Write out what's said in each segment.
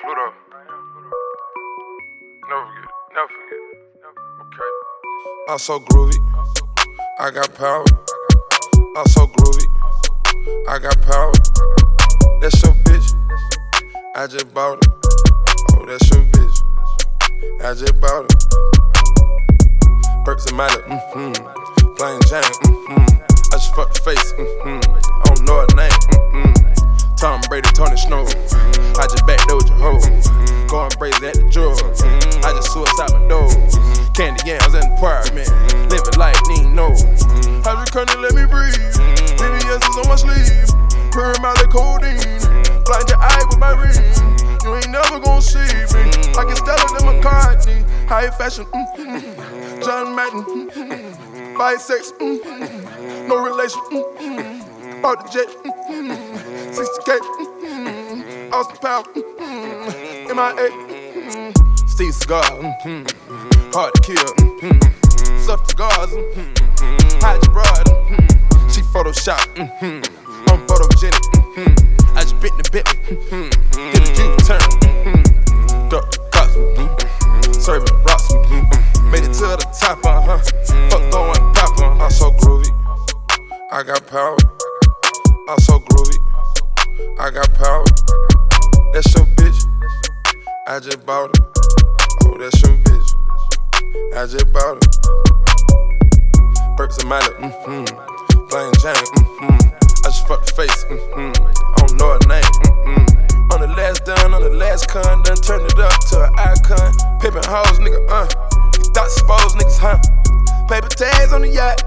Pluto. Never forget. Never forget. Okay. I'm so groovy. I got power. I'm so groovy. I got power. That's your bitch. I just bought her. Oh, that's your bitch. I just bought her. Perks and Miley, mm-hmm. Plain Jane, mm-hmm. I just fucked the face, mm-hmm. Candy yams the apartment. Living life, need no. Hydrocodone, let me breathe. BBS is on my sleeve. Purr Molly codeine. Blind your eye with my ring. You ain't never gonna see me. I can Stella than McCartney. High fashion, mm-hmm. John Madden. Mm-hmm. Bisex, mm-hmm. no relation. Mm-hmm. Bought the jet, mm-hmm. 60k. Mm-hmm. Austin Power, mm-hmm. MIA. Mm-hmm. Steve Cigar, mm-hmm. Hard to kill. Mm-hmm. Soft cigars, mm-hmm. hide broad. Mm-hmm. She Photoshop, mm-hmm. I'm photogenic. Mm-hmm. I just bit the bit. Mm-hmm. Did a U-turn. Mm-hmm. Duck the. Mm-hmm. Serving rocks. Mm-hmm. Made it to the top, uh huh. Fuck going pop, uh huh. I'm so groovy. I got power. I'm so groovy. I got power. That's your bitch. I just bought her. Oh, that's your bitch. I just bought it. Perks and Miley, mm-hmm. Plain Jane, mm-hmm. I just fucked the face, mm-hmm. I don't know her name, mm-hmm. On the last done, on the last con, done turned it up to an icon. Pippin' hoes, nigga, uh. You thought supposed niggas, huh? Paper tags on the yacht.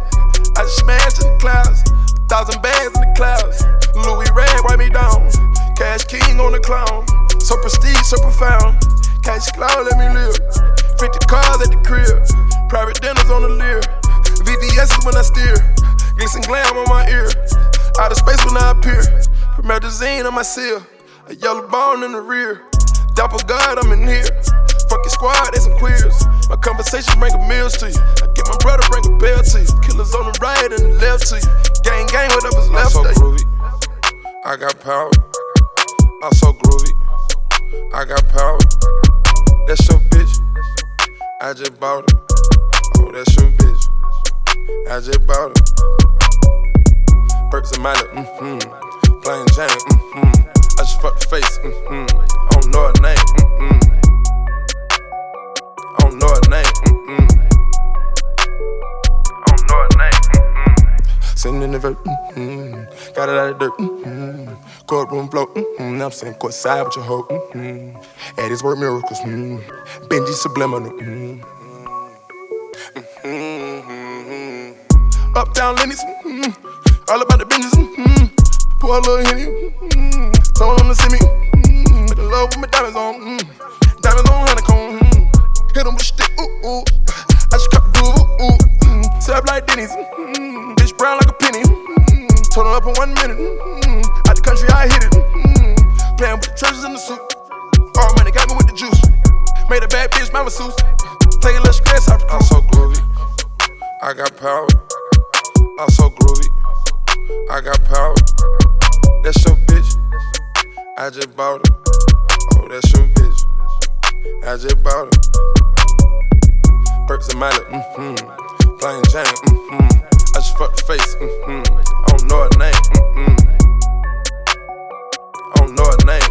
I just smashed in the clouds. A thousand bags in the clouds. Louis Red, wipe me down. Cash King on the clown. So prestige, so profound. Cash cloud, let me live. Promethazine on my seal. A yellow bone in the rear. Dapper God, I'm in here. Fuck your squad, they some queers. My conversation bring a meals to you. I get my brother bring a bell to you. Killers on the right and the left to you. Gang, gang, whatever's left. I'm so groovy. I got power. I'm so groovy. I got power. That's your bitch. I just bought her. Oh, that's your bitch. I just bought her. Perks mm-hmm. Plain Jane, mm-hmm. I just fucked the face, mm-hmm. I don't know her name, mm-hmm. I don't know her name, mm-hmm. I don't know her name, mm-hmm. Sitting in the vert, mm-hmm. Got it out of dirt, mm-hmm. Courtroom flow, mm-hmm. Now I'm sitting courtside with your hoe, mm-hmm. At his work miracles, mm-hmm. Benji subliminal, mm-hmm. Mm-hmm. Uptown Lenny's, mm-hmm. all about the business. Mm-hmm. Pour a little henny, mm-hmm. told him to see me. Mm-hmm. Make love with my diamonds on, mm-hmm. diamonds on honeycomb. Mm-hmm. Hit him with a stick, ooh ooh. I just cut the groove, ooh ooh. Mm-hmm. Serve like Denny's, mm-hmm. bitch brown like a penny. Mm-hmm. Her up in one minute. Mm-hmm. Out the country I hit it. Mm-hmm. Playing with the treasures in the suit. All money got me with the juice. Made a bad bitch my masseuse. Take a little stress out the I'm so groovy. I got power. I'm so groovy. I got power. That's your bitch. I just bought her. Oh, that's your bitch. I just bought her. Perks and Miley, mm-hmm. Playing Jane, mm-hmm. I just fucked the face, mm-hmm. I don't know her name, mm-hmm. I don't know her name.